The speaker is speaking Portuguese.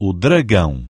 o dragão.